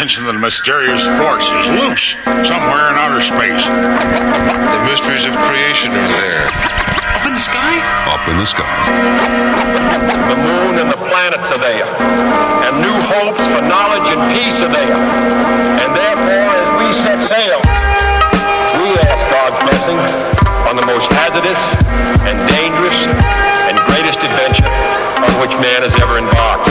attention that a mysterious force is loose somewhere in outer space. The mysteries of creation are there. Up in the sky? Up in the sky. The moon and the planets are there. And new hopes for knowledge and peace are there. And therefore, as we set sail, we ask God's blessing on the most hazardous and dangerous and greatest adventure on which man has ever embarked.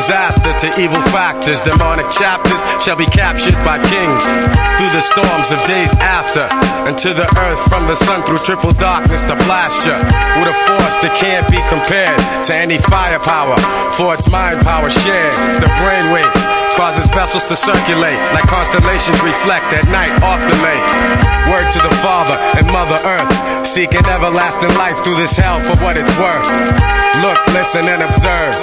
Disaster to evil factors. Demonic chapters shall be captured by kings through the storms of days after, and to the earth from the sun through triple darkness to blast you with a force that can't be compared to any firepower. For its mind power shared, the brainwave causes vessels to circulate like constellations reflect at night off the lake. Word to the Father and Mother Earth, seeking everlasting life through this hell for what it's worth. Look, listen, and observe,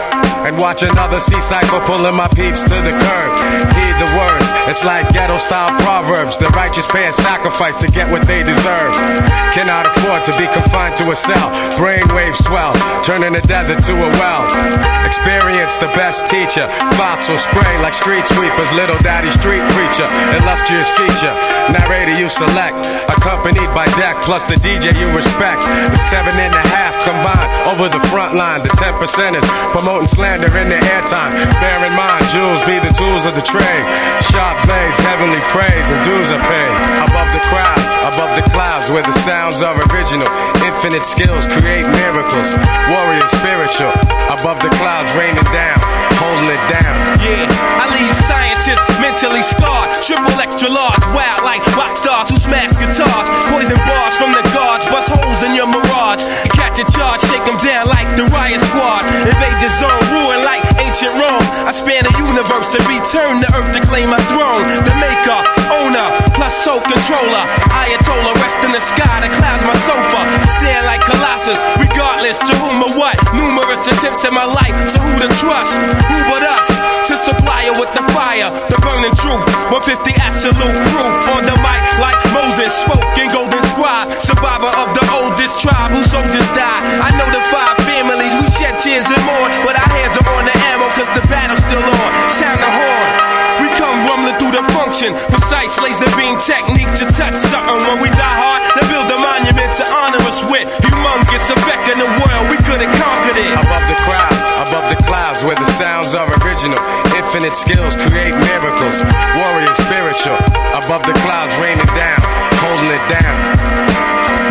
and watch another sea cycle pulling my peeps to the curb. Heed the words, it's like ghetto style proverbs. The righteous pay a sacrifice to get what they deserve. Cannot afford to be confined to a cell. Brainwave swell, turning the desert to a well. Experience the best teacher. Thoughts will spray like street sweepers. Little daddy street preacher, illustrious feature. Narrator you select, accompanied by deck plus the DJ you respect. The seven and a half combined over the front line. The ten percenters promoting slander in their airtime. Bear in mind, jewels be the tools of the trade. Sharp blades, heavenly praise, and dues are paid. The crowds, above the clouds, where the sounds are original. Infinite skills create miracles. Warrior spiritual, above the clouds raining down, holding it down. Yeah, I leave scientists mentally scarred. Triple extra large, wild like rock stars who smash guitars. Poison bars from the guards, bust holes in your mirage. Catch a charge, shake them down like the riot squad. Invade the zone, ruin like ancient Rome. I span the universe and return to earth to claim my throne. The maker, owner, plus soul controller. Ayatollah, rest in the sky, the clouds my sofa. Stand like Colossus, regardless to whom or what. Numerous attempts in my life, so who to trust? Who but us? To supply her with the fire, the burning truth. 150 absolute proof on the mic, like Moses spoke in Golden Scribe. Survivor of the oldest tribe whose soldiers died. I know the five families, we shed tears and mourn, but our hands are on the ammo, cause the battle's still on. Sound the horn. We come rumbling through the function. Precise laser beam technique to touch something. When we die hard, they build a monument to honor us with. Humongous effect in the world, we could have conquered it. Above the crowds, above the clouds, where the sounds are original. Infinite skills create miracles. Warrior spiritual, above the clouds raining down, holding it down.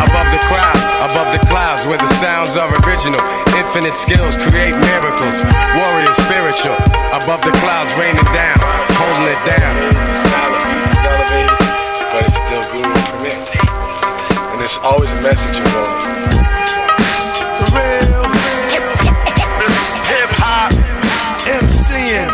Above the crowds, above the clouds, where the sounds are original. Infinite skills create miracles. Warrior spiritual, above the clouds raining down, holding it down. Style of beats is elevated, but it's still guru permit. And there's always a message involved. The real hip hop, MCing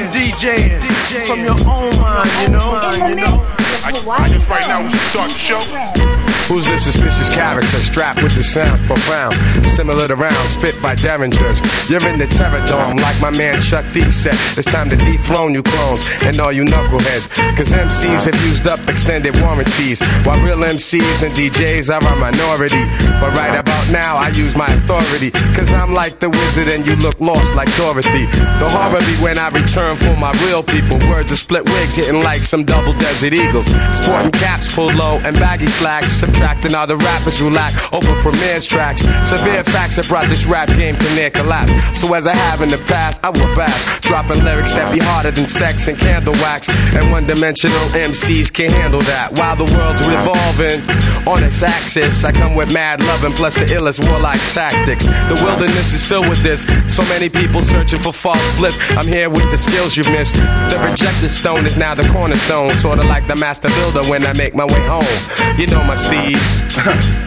and DJing from your own mind, you know. You know. I, I just right now we should start the show. Who's this suspicious character strapped with the sounds profound? Similar to rounds spit by derringers. You're in the terror dome, like my man Chuck D said. It's time to dethrone you clones and all you knuckleheads. Cause MCs have used up extended warranties, while real MCs and DJs are a minority. But right about now, I use my authority. Cause I'm like the wizard and you look lost like Dorothy. The horror be when I return for my real people. Words of split wigs hitting like some double desert eagles. Sporting caps pulled low and baggy slacks. Subtracting all the rappers who lack over Premier's tracks. Severe facts have brought this rap game to near collapse. So as I have in the past, I will bash. Dropping lyrics that be harder than sex and candle wax. And one dimensional MCs can't handle that. While the world's revolving on its axis, I come with mad love and plus the illest warlike tactics. The wilderness is filled with this. So many people searching for false bliss. I'm here with the skills you missed. The rejected stone is now the cornerstone. Sorta like the master builder when I make my way home. You know my steeds.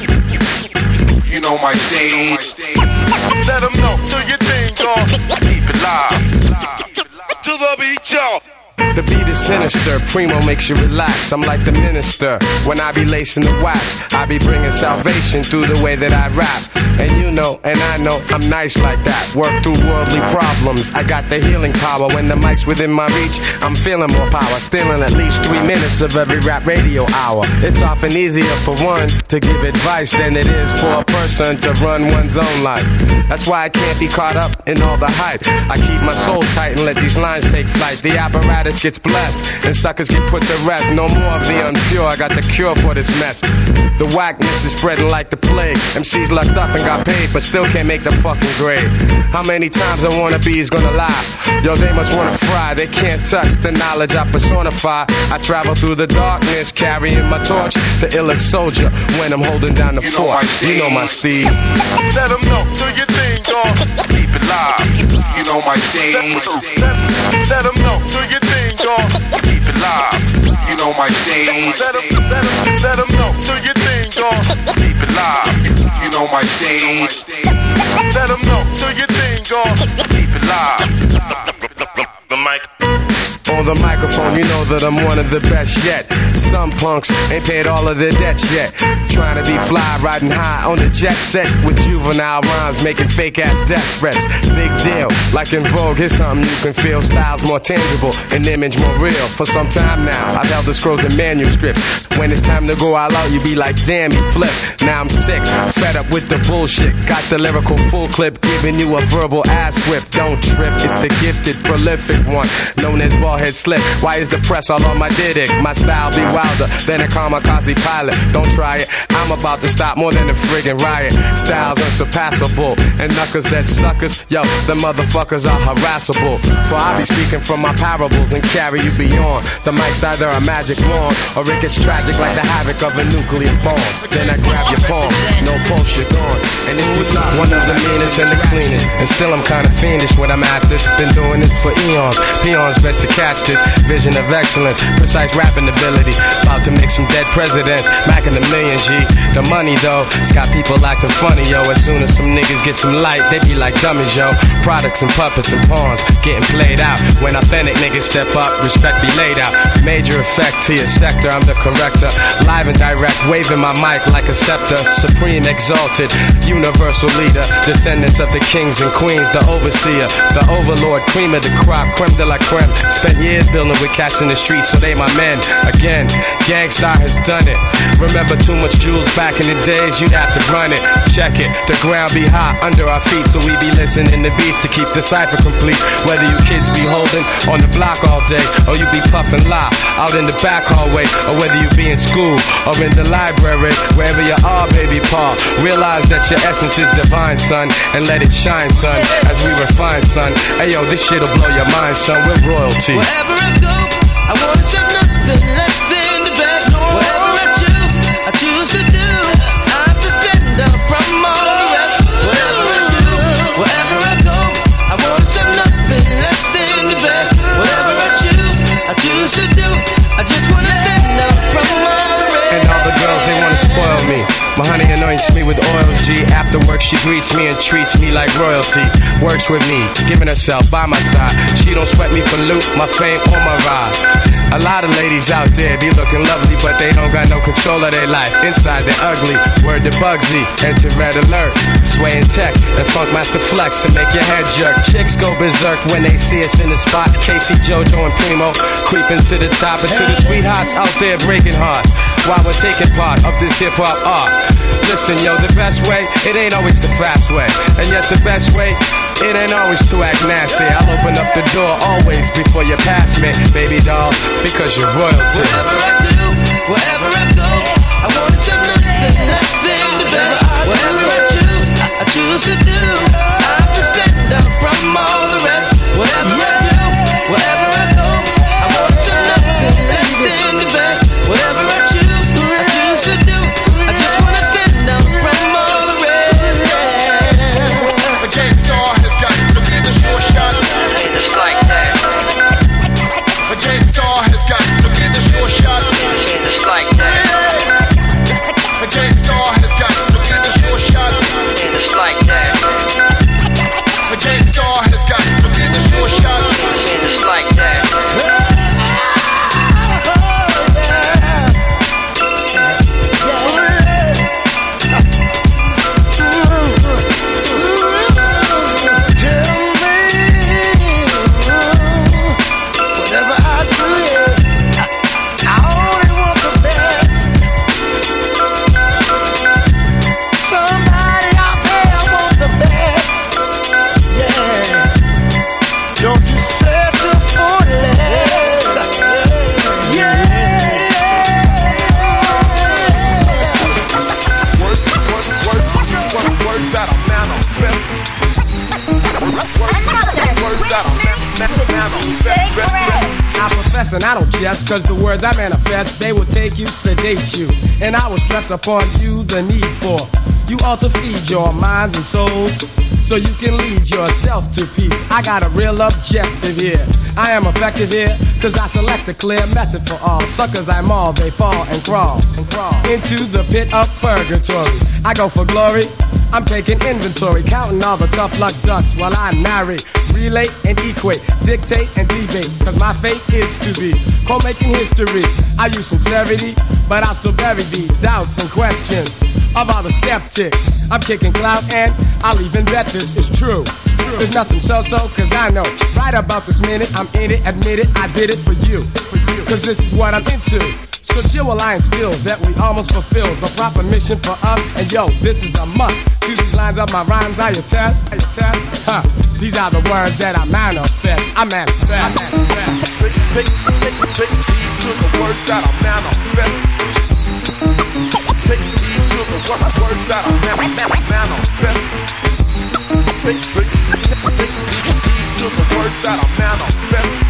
You know my stage. Let them know. Do your thing, uh. dog. Keep it live. To the beat, y'all. The beat is sinister, primo makes you relax. I'm like the minister when I be lacing the wax. I be bringing salvation through the way that I rap. And you know, and I know, I'm nice like that. Work through worldly problems. I got the healing power when the mic's within my reach. I'm feeling more power, stealing at least three minutes of every rap radio hour. It's often easier for one to give advice than it is for a person to run one's own life. That's why I can't be caught up in all the hype. I keep my soul tight and let these lines take flight. The apparatus gets blessed and suckers get put to rest. No more of the unpure. I got the cure for this mess. The whackness is spreading like the plague. MCs lucked up and got paid, but still can't make the fucking grade. How many times I wanna be is gonna lie? Yo, they must wanna fry. They can't touch the knowledge I personify. I travel through the darkness, carrying my torch. The illest soldier when I'm holding down the You fort. my You know my Steve. Let them know, do your thing, dog. Keep it live. You know my thing. Let them know, do your thing, dog. Keep it live. You know my thing. Let them, let them, let them know, do your thing, dog. Keep it live. You know my thing. Let them know, do your thing, dog. Keep it live. The mic. On the microphone, you know that I'm one of the best yet. Some punks ain't paid all of their debts yet. Trying to be fly, riding high on the jet set with juvenile rhymes, making fake ass death threats. Big deal, like in Vogue, here's something you can feel. Styles more tangible, an image more real. For some time now, I've held the scrolls and manuscripts. When it's time to go all out, you be like, damn, you flip. Now I'm sick, fed up with the bullshit. Got the lyrical full clip, giving you a verbal ass whip. Don't trip, it's the gifted, prolific one, known as Baldhead Slick. Why is the press all on my dick? My style be wilder than a kamikaze pilot. Don't try it, I'm about to stop more than a friggin' riot. Styles unsurpassable, and knuckers that suckers, yo, the motherfuckers are harassable. For I be speaking from my parables and carry you beyond. The mic's either a magic wand, or it gets tragic like the havoc of a nuclear bomb. Then I grab your palm, no pulse, you're gone. And if you thought one of the meanest and the cleanest, and still I'm kinda fiendish when I'm at this. Been doing this for eons. Peons best to catch this vision of excellence, precise rapping ability. About to make some dead presidents, macking the million G. The money though, it's got people acting funny, yo. As soon as some niggas get some light, they be like dummies, yo. Products and puppets and pawns getting played out. When authentic niggas step up, respect be laid out. Major effect to your sector, I'm the corrector. Live and direct, waving my mic like a scepter. Supreme exalted, universal leader. Descendants of the kings and queens, the overseer, the overlord, cream of the crop, creme de la creme. Spent years building with cats in the streets, so they my men. Again, Gang Starr has done it. Remember too much jewels back in the days, you'd have to run it. Check it, the ground be hot under our feet, so we be listening to beats to keep the cipher complete. Whether you kids be holding on the block all day, or you be puffing lie out in the back hallway, or whether you be in school or in the library, wherever you are, baby Paul. Realize that your essence is divine, son, and let it shine, son, as we refine, son. Hey yo, this shit'll blow your mind, son. We're royalty. Wherever I go, I wanna accept nothing. Less with oils, G. After work, she greets me and treats me like royalty. Works with me, giving herself by my side. She don't sweat me for loot, my fame or my ride. A lot of ladies out there be looking lovely, but they don't got no control of their life. Inside, they're ugly. Word to Bugsy, enter red alert. Sway and tech and Funkmaster Flex to make your head jerk. Chicks go berserk when they see us in the spot. K-Ci, JoJo, and Primo creeping to the top and to the sweethearts out there breaking hearts while we're taking part of this hip hop art. Listen, yo, the best way, it ain't always the fast way. And yes, the best way, it ain't always to act nasty. I'll open up the door always before you pass me, baby doll, because you're royalty. Cause the words I manifest, they will take you, sedate you. And I will stress upon you the need for you all to feed your minds and souls so you can lead yourself to peace. I got a real objective here. I am effective here, cause I select a clear method for all. Suckers I maul, they fall and crawl and crawl into the pit of purgatory. I go for glory. I'm taking inventory, counting all the tough luck ducks while I narrate, relate and equate, dictate and debate. Cause my fate is to be co making history. I use sincerity, but I'll still bury the doubts and questions of all the skeptics. I'm kicking clout and I'll even bet this is true. There's nothing so so, cause I know right about this minute I'm in it, admit it, I did it for you. Cause this is what I'm into. So chill I instill that we almost fulfilled the proper mission for us. And yo, this is a must. These lines of my rhymes, I attest, I attest. Huh. These are the words that I manifest. I manifest. I manifest. Take, these to the words that I manifest. Take these to the words that I manifest.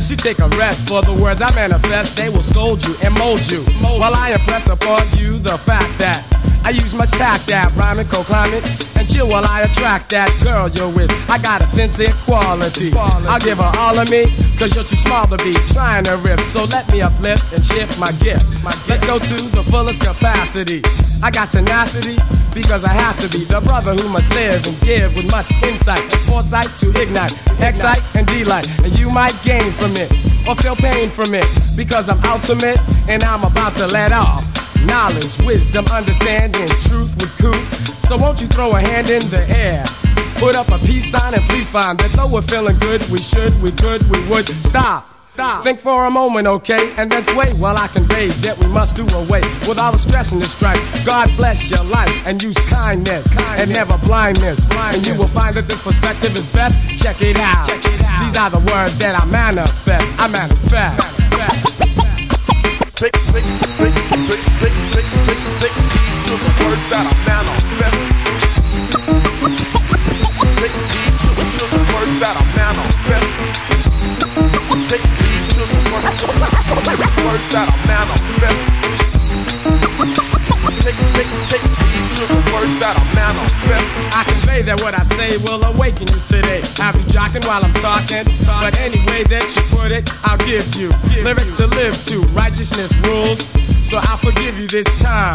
Suggest you take a rest for the words I manifest. They will scold you and mold you. While I impress upon you the fact that I use much tact that rhyming, co-climate, and chill while I attract that girl you're with. I got a sense sincere quality. I'll give her all of me, cause you're too small to be trying to rip. So let me uplift and shift my gift. Let's go to the fullest capacity. I got tenacity because I have to be the brother who must live and give with much insight and foresight to ignite, excite, and delight. And you might gain from it or feel pain from it because I'm ultimate and I'm about to let off knowledge, wisdom, understanding, truth with coup. So won't you throw a hand in the air? Put up a peace sign and please find that though we're feeling good, we should, we could, we would. Stop. Stop. Think for a moment, okay? And then sway while I convey that we must do away with all the stress and the strife. God bless your life and use kindness, and never blindness. And you will find that this perspective is best. Check it out. Check it out. These are the words that I manifest. I manifest. Take, take, words that I manifest. Take, take, take these to the words that I convey that what I say will awaken you today. I'll be jocking while I'm talking, but anyway that you put it, I'll give you lyrics to live to. Righteousness rules, so I'll forgive you this time.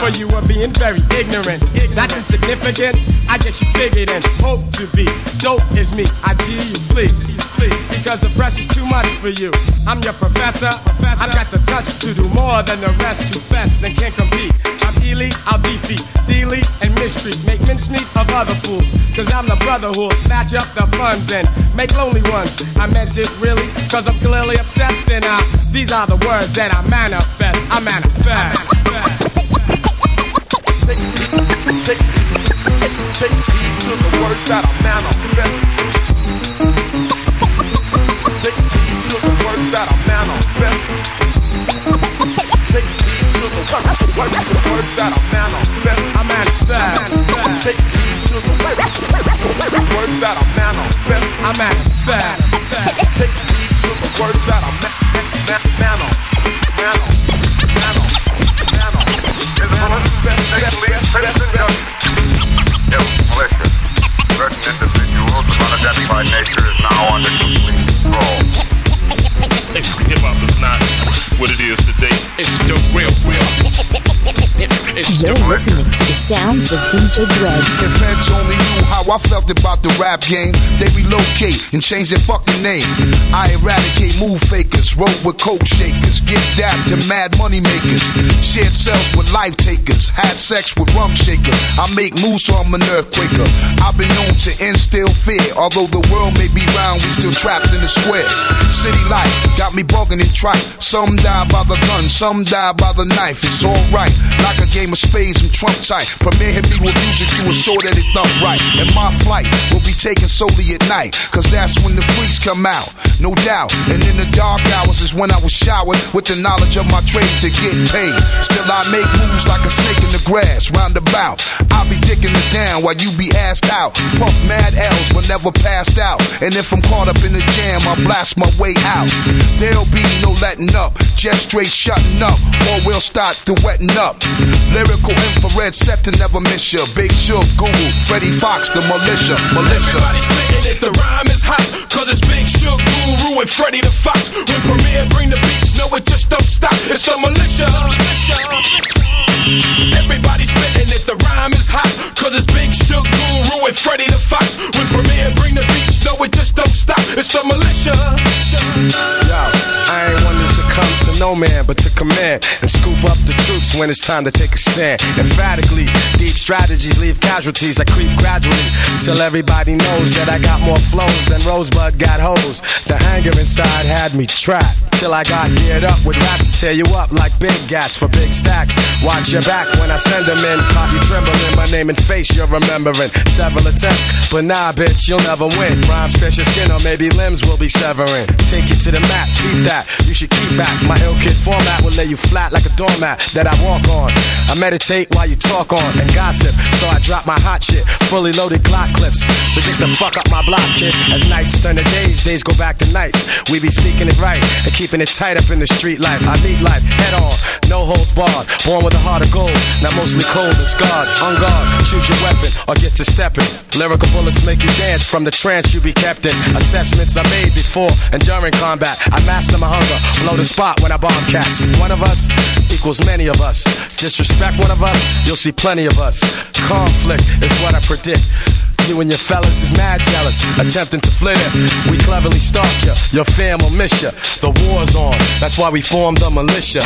For you are being very ignorant. That's insignificant. I guess you figured and hope to be. Dope is me. I G you flee. Because the pressure's too much for you. I'm your professor. I've got the touch to do more than the rest who fess and can't compete. I'm Ely, I'll defeat, delete and mistreat. Make mincemeat of other fools. Cause I'm the brother who'll snatch up the funds and make lonely ones. I meant it really, cause I'm clearly obsessed and I, these are the words that I manifest. I manifest. Take, take, take, take to the words that I manifest. Words, words, words that I manifest. I manifest. Take these to the words that I manifest. I manifest. Take these to the words that I ma- It's the sounds of DJ Greg. If feds only knew how I felt about the rap game, they relocate and change their fucking name. I eradicate move fakers, roll with coke shakers, get dapped to mad money makers, shared cells with life takers, had sex with rum shakers. I make moves so I'm an earthquaker. I've been known to instill fear, although the world may be round, we still trapped in the square. City life got me bugging and tripe. Some die by the gun, some die by the knife. It's alright, like a game of spades, I'm Trump tight. Premier hit me with music to ensure that it thump right. And my flight will be taken solely at night, cause that's when the freaks come out, no doubt. And in the dark hours is when I was showered with the knowledge of my trade to get paid. Still, I make moves like a snake in the grass, roundabout. I'll be dicking it down while you be asked out. Puff mad L's but never passed out. And if I'm caught up in the jam, I blast my way out. There'll be no letting up, just straight shutting up, or we'll start to wetting up. Lyrical infrared set to never miss ya. Big Shug, Guru, Freddie Fox, the militia, militia. Everybody spitting it, the rhyme is hot. Cause it's Big Shug, Guru, and Freddie the Fox. When Premier bring the beats, no, it just don't stop. It's the militia. Everybody spitting it, the rhyme is hot. Cause it's Big Shug, Guru, and Freddie the Fox. When Premier bring the beats, no, it just don't stop. It's the militia. Yo, no man, but to command and scoop up the troops when it's time to take a stand. Emphatically, deep strategies leave casualties. I creep gradually till everybody knows that I got more flows than Rosebud got hoes. The anger inside had me trapped till I got geared up with raps to tear you up like big gats for big stacks. Watch your back when I send them in. Caught you trembling, my name and face you're remembering. Several attempts, but nah, bitch, you'll never win. Rhymes pierce your skin or maybe limbs will be severing. Take you to the map, keep that. You should keep back. My ill kid format will lay you flat like a doormat that I walk on. I meditate while you talk on and gossip, so I drop my hot shit. Fully loaded Glock clips. So get the fuck up my block, kid. As nights turn to days, days go back to nights. We be speaking it right and keeping it tight up in the street life. I meet life head on, no holds barred. Born with a heart of gold, not mostly cold and scarred. On guard, choose your weapon or get to stepping. Lyrical bullets make you dance from the trance you be kept in. Assessments I made before and during combat. I master my hunger, blow the spot when I bomb cats. One of us equals many of us. Disrespect one of us, you'll see plenty of us. Conflict is what I predict. You and your fellas is mad jealous, attempting to flit it. We cleverly stalk you, your fam will miss you. The war's on, that's why we formed the militia.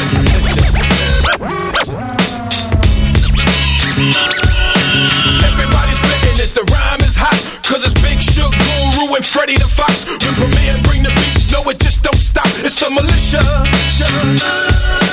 Everybody spitting it, the rhyme is hot. Cause it's Big Shug, Guru, and Freddie the Fox. When Premier bring the beats, no, it just don't stop. It's the militia.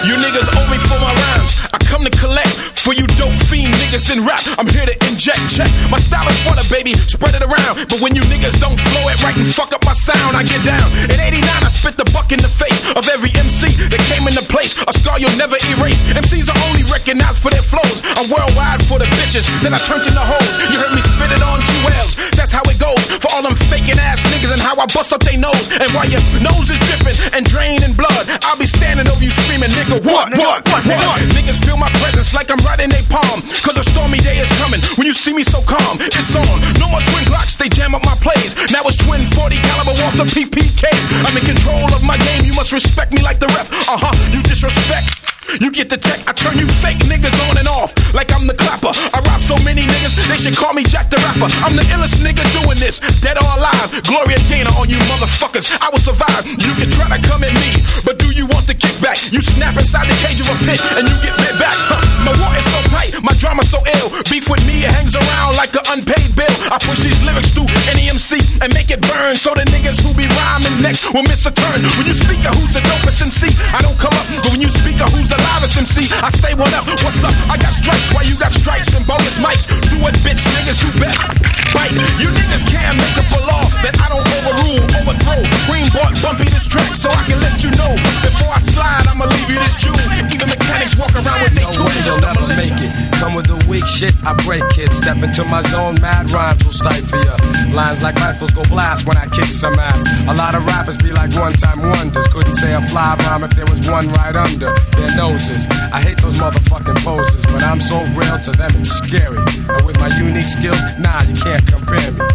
You niggas owe me for my rhymes. Come to collect for you dope fiend niggas in rap. I'm here to inject, check. My style is water, baby, spread it around. But when you niggas don't flow it right and fuck up my sound, I get down. In 89, I spit the buck in the face of every MC that came into place. A scar you'll never erase. MCs are only recognized for their flows. I'm worldwide for the bitches, then I turned into hoes. You heard me spit it on jewels. That's how it goes. For all them faking ass niggas and how I bust up they nose. And while your nose is dripping and draining blood, I'll be standing over you screaming, nigga, what, what, what, what? Niggas feel my presence like I'm riding a palm. Cause a stormy day is coming. When you see me so calm, it's on. No more twin Glocks, they jam up my plays. Now it's twin 40 caliber Walther PPK. I'm in control of my game, you must respect me like the ref. Uh huh, you disrespect. You get the tech, I turn you fake niggas on and off like I'm the clapper. I rap so many niggas, they should call me Jack the Rapper. I'm the illest nigga doing this, dead or alive. Gloria Gaynor on you motherfuckers, I will survive. You can try to come at me, but do you want the kickback? You snap inside the cage of a pit and you get bit back. Huh. My war is so tight, my drama so ill. Beef with me, it hangs around like an unpaid bill. I push these lyrics through MC and make it burn so the niggas who be rhyming next will miss a turn. When you speak of who's the dopest MC, I don't come up, but when you speak of who's the loudest MC, I stay one up. What's up? I got strikes while you got strikes and bonus mics. Do what bitch niggas do best. Bite. Shit, I break it. Step into my zone, mad rhymes will stifle ya. Lines like rifles go blast when I kick some ass. A lot of rappers be like one time wonders. Couldn't say a fly rhyme if there was one right under their noses. I hate those motherfucking poses, but I'm so real to them it's scary. And with my unique skills, nah, you can't compare me.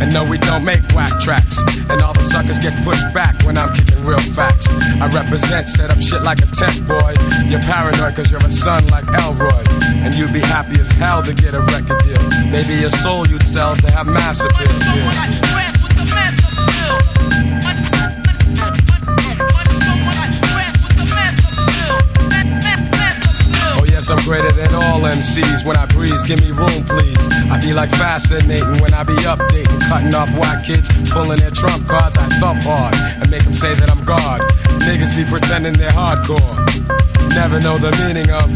And no, we don't make whack tracks. And all the suckers get pushed back when I'm kicking real facts. I represent, set up shit like a tent boy. You're paranoid cause you're a son like Elroy. And you'd be happy as hell to get a record deal. Maybe your soul you'd sell to have mass appeal. I'm greater than all MCs. When I breeze, give me room, please. I be like fascinating when I be updating, cutting off white kids, pulling their trump cards. I thump hard and make them say that I'm God. Niggas be pretending they're hardcore. Never know the meaning of.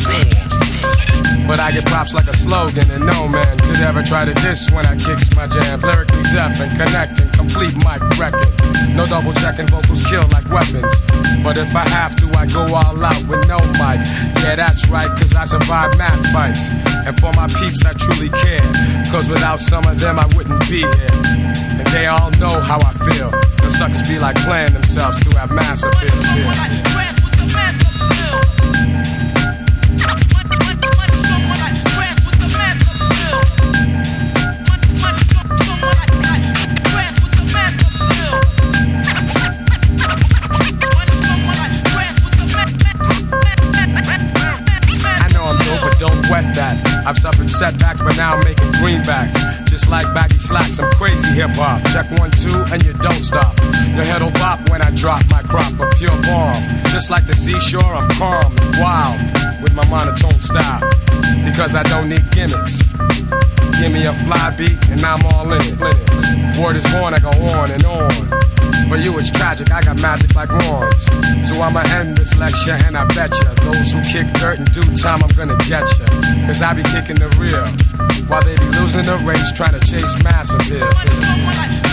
But I get props like a slogan, and no man could ever try to diss when I kicks my jam. Lyrically deaf and connecting, complete mic record. No double checking, vocals kill like weapons. But if I have to, I go all out with no mic. Yeah, that's right, cause I survived mad fights. And for my peeps, I truly care. Cause without some of them, I wouldn't be here. And they all know how I feel. The suckers be like playing themselves to have mass appeal. Now making greenbacks. Just like baggy slacks, I'm crazy hip hop. Check one, two, and you don't stop. Your head'll bop when I drop my crop of pure bomb. Just like the seashore, I'm calm and wild with my monotone style. Because I don't need gimmicks. Give me a fly beat, and I'm all in it. Word is born, I go on and on. For you it's tragic, I got magic like wands. So I'ma end this lecture and I bet ya Those who kick dirt in due time, I'm gonna get ya Cause I be kicking the real While they be losing the race trying to chase mass appeal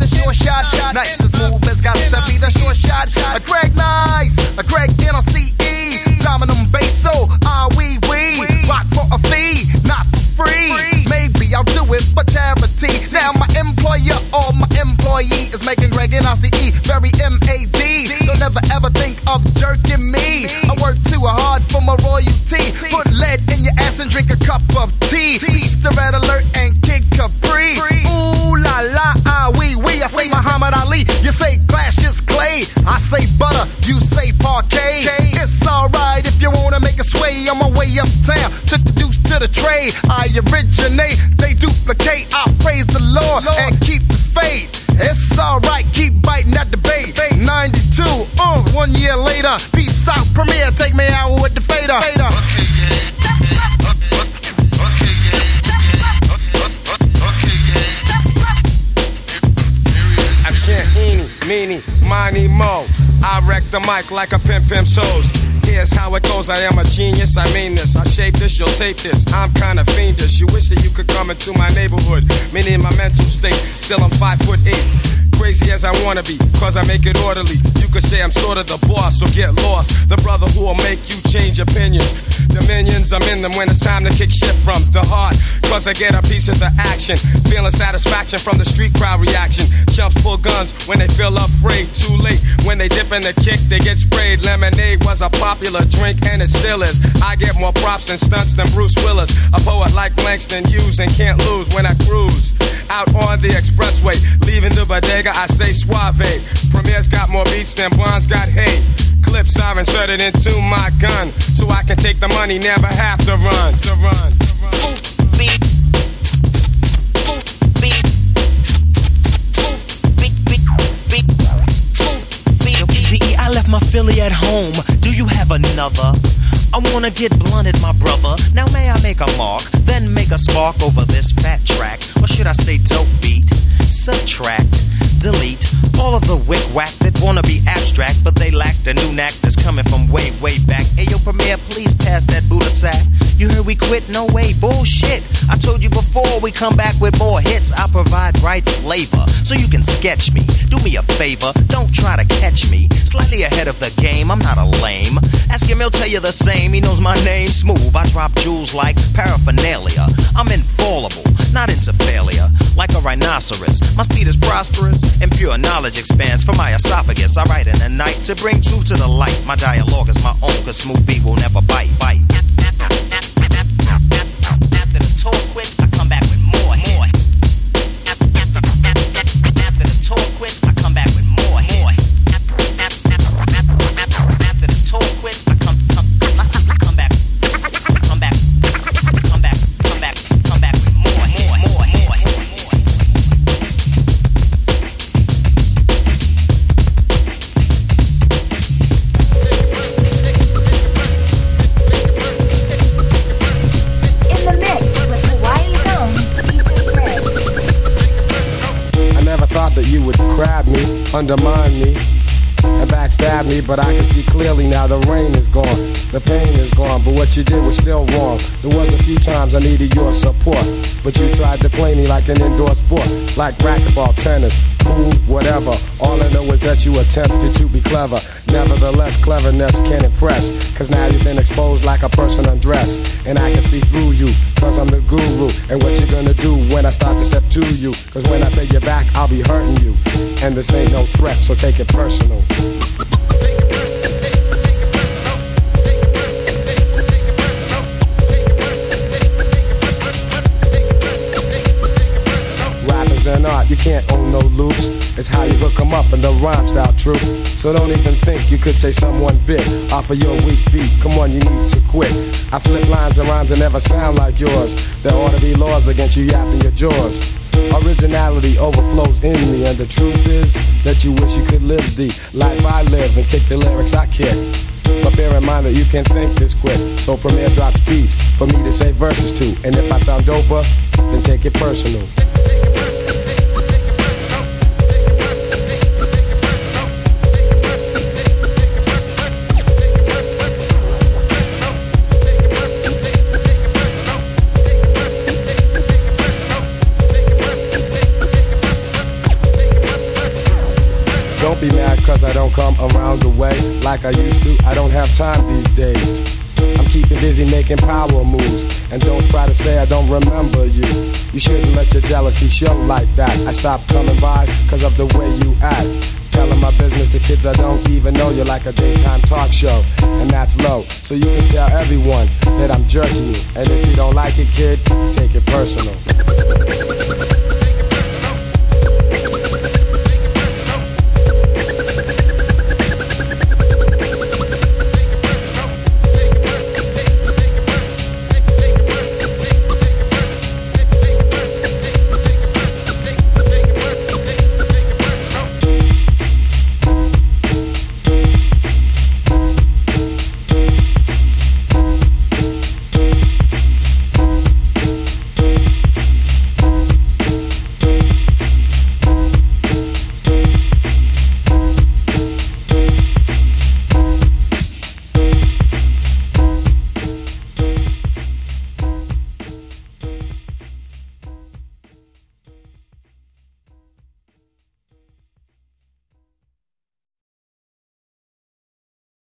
the short shot. Nice and smooth has got to be the short shot. A Greg Nice, a Greg NRCE, Dominum Basso, ah wee wee. Rock for a fee, not for free. Maybe I'll do it for charity. Now my employer or my employee is making Greg NRCE very M-A-D. They'll never ever think of jerking me. I work too hard for my royalty. Put lead in your ass and drink a cup of deuce to the trade. I originate, they duplicate. I praise the Lord and keep the faith. It's alright, keep biting at the bait. 92, uh, one year later. Peace out, Premier, take me out with the fader. I chant eeny, meeny, miny, mo. I wreck the mic like a pimp pimp shows. Here's how it goes. I am a genius. I mean this. I shape this. You'll tape this. I'm kinda fiendish. You wish that you could come into my neighborhood. Meaning my mental state. Still I'm five foot eight. Crazy as I wanna be, cause I make it orderly. You could say I'm sort of the boss, so get lost. The brother who will make you change opinions. Dominions, I'm in them when it's time to kick shit from the heart. Cause I get a piece of the action. Feeling satisfaction from the street crowd reaction. Chumps pull guns when they feel afraid. Too late when they dip in the kick, they get sprayed. Lemonade was a popular drink and it still is. I get more props and stunts than Bruce Willis. A poet like Langston Hughes and can't lose when I cruise. Out on the expressway, leaving the bodega, I say suave. Premier's got more beats than Bonds got hate. Clips are inserted into my gun, so I can take the money, never have to run. To run. I left my Philly at home. Do you have another? I wanna get blunted, my brother. Now may I make a mark, then make a spark over this fat track, or should I say dope beat? Subtract, delete all of the wick whack that wanna be abstract, but they lack the new knack that's coming from way, way back. Hey yo, Premier, please pass that Buddha sack. You heard we we quit? No way, bullshit. I told you before we come back with more hits. I provide right flavor so you can sketch me. Do me a favor, don't try to catch me. Slightly ahead of the game, I'm not a lame. Ask him, he'll tell you the same. He knows my name, smooth. I drop jewels like paraphernalia. I'm infallible, not into failure. Rhinoceros, my speed is prosperous and pure knowledge expands from my esophagus. I write in the night to bring truth to the light. My dialogue is my own, cause smooth B will never bite. bite. Undermine me, and backstab me, but I can see clearly now the rain is gone, the pain is gone, but what you did was still wrong. There was a few times I needed your support, but you tried to play me like an indoor sport, like racquetball, tennis, pool, whatever. All I know is that you attempted to be clever. Nevertheless, cleverness can impress, cause now you've been exposed like a person undressed, and I can see through you, cause I'm the guru, and what you gonna do when I start to step to you, cause when I pay you back, I'll be hurting you, and this ain't no threat, so take it personal. And art, you can't own no loops. It's how you hook 'em up and the rhyme style true. So don't even think you could say someone bit off of your weak beat. Come on, you need to quit. I flip lines and rhymes that never sound like yours. There ought to be laws against you yapping your jaws. Originality overflows in me, and the truth is that you wish you could live the life I live and kick the lyrics I kick. But bear in mind that you can't think this quick. So Premier drops beats for me to say verses to. And if I sound doper, then take it personal. Cause I don't come around the way like I used to. I don't have time these days. I'm keeping busy making power moves. And don't try to say I don't remember you. You shouldn't let your jealousy show like that. I stopped coming by cause of the way you act. Telling my business to kids I don't even know. You're like a daytime talk show, and that's low. So you can tell everyone that I'm jerking you. And if you don't like it, kid, take it personal.